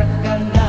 biarkan